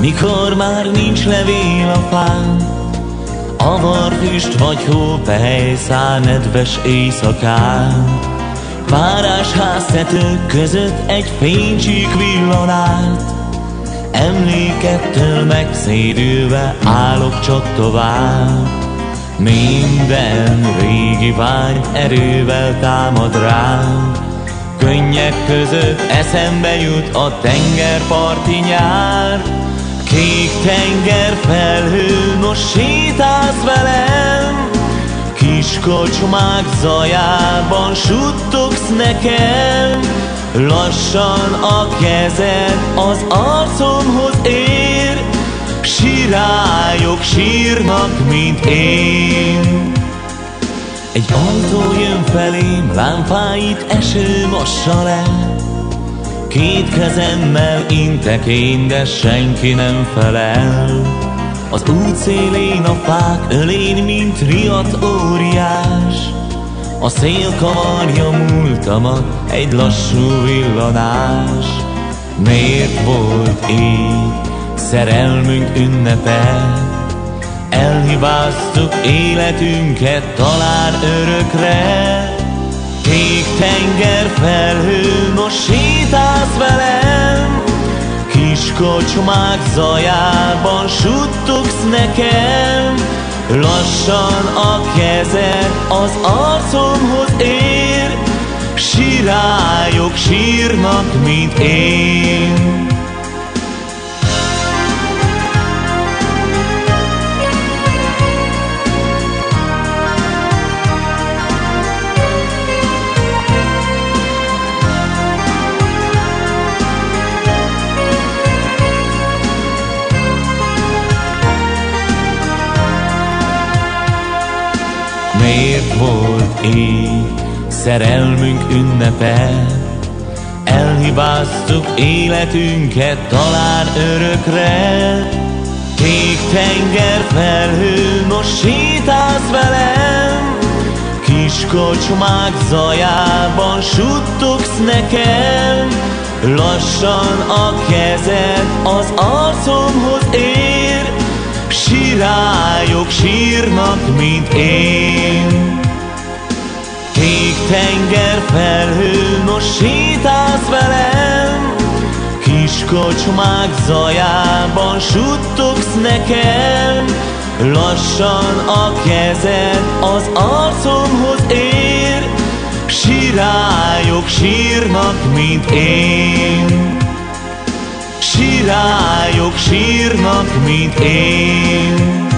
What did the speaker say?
mikor már nincs levél a fán, Avar füst vagy hó, pehelyszál nedves éjszakán. Párás háztetők között egy fénycsík villanát, Emlékettől megszédülve állok csak tovább. Minden régi vágy erővel támad rám, Könnyek között eszembe jut a tengerparti nyár, Kék tenger felhő, most sétálsz velem, Kis kocsmák zajában suttogsz nekem, Lassan a kezed az arcomhoz ér, Sirályok sírnak, mint én. Autó jön felém, lámpáit eső mossa le, Két kezemmel intek én, de senki nem felel. Az út szélén a fák ölén, mint riadt óriás. A szél kavarja múltamat, egy lassú villanás. Miért volt így szerelmünk ünnepe? Elhibáztuk életünket talán örökre. Kék tenger felhő, most sétálsz velem. Kis kocsmák zajában suttogsz nekem. Lassan a kezed az arcomhoz ér. Sirályok sírnak, mint én Miért volt így? Szerelmünk ünnepe? Elhibáztuk életünket talán örökre. Kék tenger felhő, most sétálsz velem. Kis kocsmák zajában suttogsz nekem. Lassan a kezed az arcomhoz ér Sirályok sírnak, mint én. Kék tenger felhő, most sétálsz velem. Kis kocsmák zajában suttogsz nekem. Lassan a kezed az arcomhoz ér. Sirályok sírnak, mint én. Sirályok sírnak, mint én